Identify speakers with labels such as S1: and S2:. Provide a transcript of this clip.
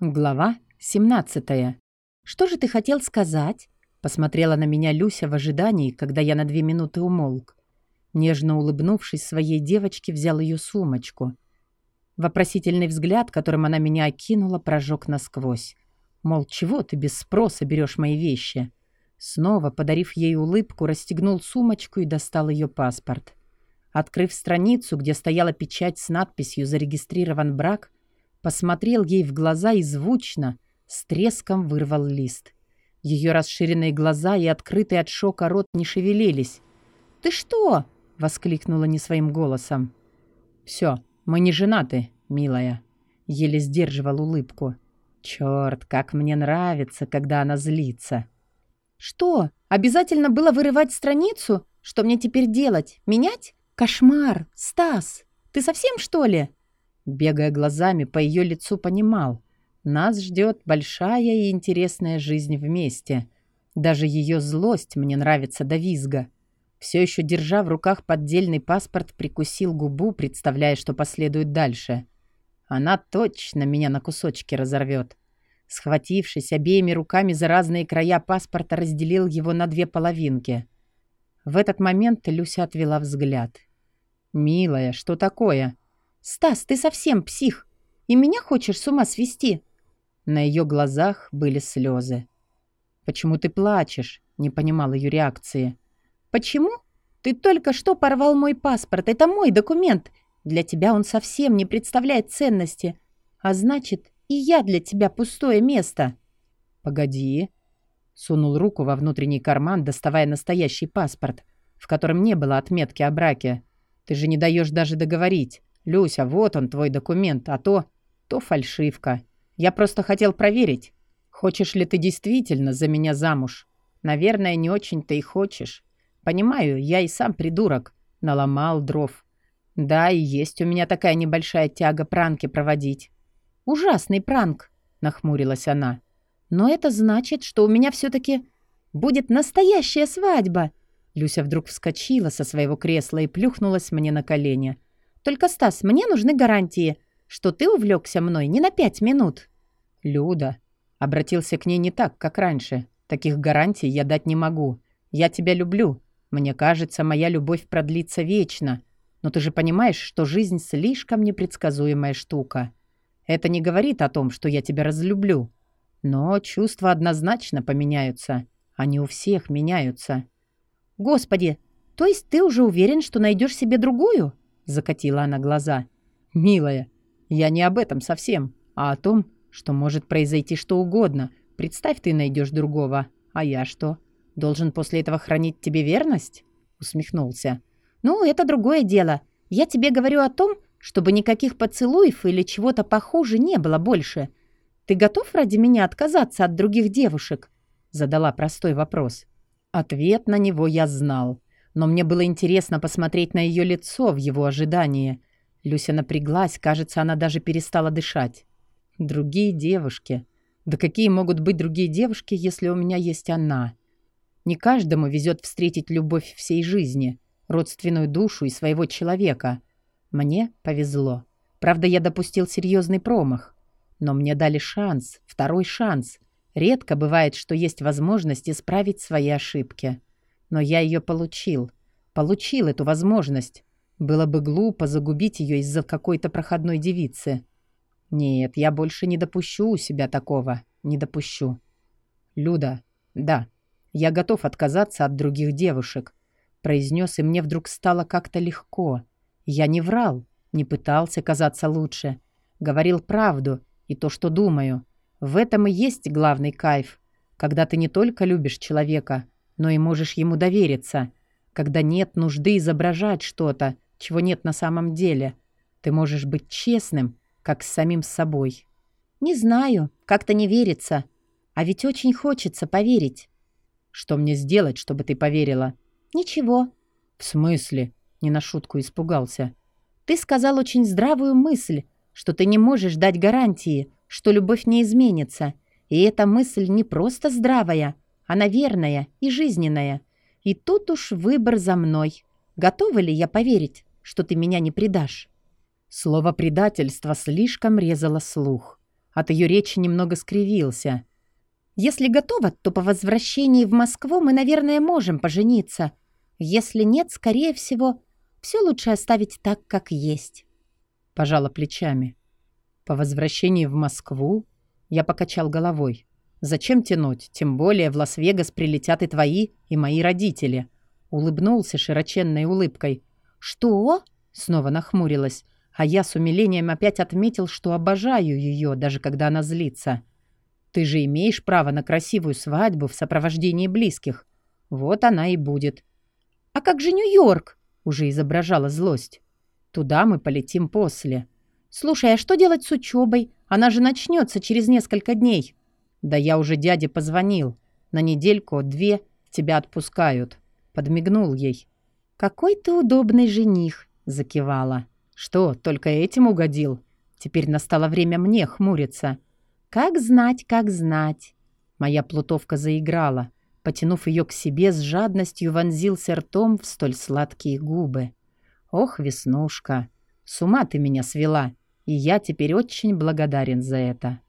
S1: Глава 17. «Что же ты хотел сказать?» Посмотрела на меня Люся в ожидании, когда я на две минуты умолк. Нежно улыбнувшись своей девочке, взял ее сумочку. Вопросительный взгляд, которым она меня окинула, прожег насквозь. Мол, чего ты без спроса берешь мои вещи? Снова, подарив ей улыбку, расстегнул сумочку и достал ее паспорт. Открыв страницу, где стояла печать с надписью «Зарегистрирован брак», посмотрел ей в глаза и звучно, с треском вырвал лист. Ее расширенные глаза и открытый от шока рот не шевелились. «Ты что?» — воскликнула не своим голосом. «Все, мы не женаты, милая», — еле сдерживал улыбку. «Черт, как мне нравится, когда она злится».
S2: «Что, обязательно было вырывать страницу? Что мне теперь делать? Менять? Кошмар! Стас, ты совсем, что ли?»
S1: Бегая глазами по ее лицу, понимал. Нас ждет большая и интересная жизнь вместе. Даже ее злость мне нравится до визга. Все еще держа в руках поддельный паспорт, прикусил губу, представляя, что последует дальше. Она точно меня на кусочки разорвет. Схватившись обеими руками за разные края паспорта, разделил его на две половинки. В этот момент Люся отвела взгляд. «Милая, что такое?»
S2: «Стас, ты совсем псих! И меня хочешь с ума свести?»
S1: На ее глазах были слезы. «Почему ты плачешь?» — не понимала ее реакции.
S2: «Почему? Ты только что порвал мой паспорт. Это мой документ. Для тебя он совсем не представляет ценности. А значит, и я для тебя пустое место».
S1: «Погоди». Сунул руку во внутренний карман, доставая настоящий паспорт, в котором не было отметки о браке. «Ты же не даешь даже договорить. «Люся, вот он, твой документ, а то... то фальшивка. Я просто хотел проверить, хочешь ли ты действительно за меня замуж. Наверное, не очень-то и хочешь. Понимаю, я и сам придурок. Наломал дров. Да, и есть у меня такая небольшая тяга пранки проводить».
S2: «Ужасный пранк», — нахмурилась она. «Но это значит, что у меня все-таки будет настоящая свадьба».
S1: Люся вдруг вскочила со своего кресла и плюхнулась мне на колени.
S2: Только, Стас, мне нужны гарантии, что ты увлекся мной не на пять минут».
S1: «Люда», — обратился к ней не так, как раньше. «Таких гарантий я дать не могу. Я тебя люблю. Мне кажется, моя любовь продлится вечно. Но ты же понимаешь, что жизнь слишком непредсказуемая штука. Это не говорит о том, что я тебя разлюблю. Но чувства однозначно поменяются. Они у всех меняются».
S2: «Господи, то есть ты уже уверен, что найдешь себе другую?»
S1: Закатила она глаза. «Милая, я не об этом совсем, а о том, что может произойти что угодно. Представь, ты найдешь другого. А я что? Должен после этого хранить тебе верность?» Усмехнулся.
S2: «Ну, это другое дело. Я тебе говорю о том, чтобы никаких поцелуев или чего-то похуже не было больше. Ты готов ради меня отказаться от других девушек?» Задала простой вопрос.
S1: Ответ на него я знал но мне было интересно посмотреть на ее лицо в его ожидании. Люся напряглась, кажется, она даже перестала дышать. Другие девушки. Да какие могут быть другие девушки, если у меня есть она? Не каждому везет встретить любовь всей жизни, родственную душу и своего человека. Мне повезло. Правда, я допустил серьезный промах. Но мне дали шанс, второй шанс. Редко бывает, что есть возможность исправить свои ошибки. Но я ее получил. Получил эту возможность. Было бы глупо загубить ее из-за какой-то проходной девицы. Нет, я больше не допущу у себя такого. Не допущу. Люда, да, я готов отказаться от других девушек. Произнес, и мне вдруг стало как-то легко. Я не врал, не пытался казаться лучше. Говорил правду и то, что думаю. В этом и есть главный кайф. Когда ты не только любишь человека, но и можешь ему довериться. Когда нет нужды изображать что-то, чего нет на самом деле. Ты можешь быть честным, как с самим собой.
S2: Не знаю, как-то не верится. А ведь очень хочется поверить.
S1: Что мне сделать, чтобы ты поверила?
S2: Ничего.
S1: В смысле? Не на шутку испугался.
S2: Ты сказал очень здравую мысль, что ты не можешь дать гарантии, что любовь не изменится. И эта мысль не просто здравая, она верная и жизненная. И тут уж выбор за мной. Готова ли я поверить, что ты меня не предашь?»
S1: Слово «предательство» слишком резало слух. От ее речи немного скривился.
S2: «Если готова, то по возвращении в Москву мы, наверное, можем пожениться. Если нет, скорее всего, все лучше оставить так, как есть».
S1: Пожала плечами. По возвращении в Москву я покачал головой. Зачем тянуть? Тем более в Лас-Вегас прилетят и твои, и мои родители. Улыбнулся широченной улыбкой.
S2: «Что?»
S1: Снова нахмурилась. А я с умилением опять отметил, что обожаю ее, даже когда она злится. Ты же имеешь право на красивую свадьбу в сопровождении близких. Вот она и будет.
S2: «А как же Нью-Йорк?»
S1: Уже изображала злость. Туда мы полетим после.
S2: «Слушай, а что делать с учебой? Она же начнется через несколько дней».
S1: «Да я уже дяде позвонил. На недельку-две тебя отпускают». Подмигнул ей.
S2: «Какой ты удобный жених», — закивала.
S1: «Что, только этим угодил? Теперь настало время мне хмуриться».
S2: «Как знать, как знать».
S1: Моя плутовка заиграла. Потянув ее к себе, с жадностью вонзился ртом в столь сладкие губы. «Ох, Веснушка, с ума ты меня свела, и я теперь очень благодарен за это».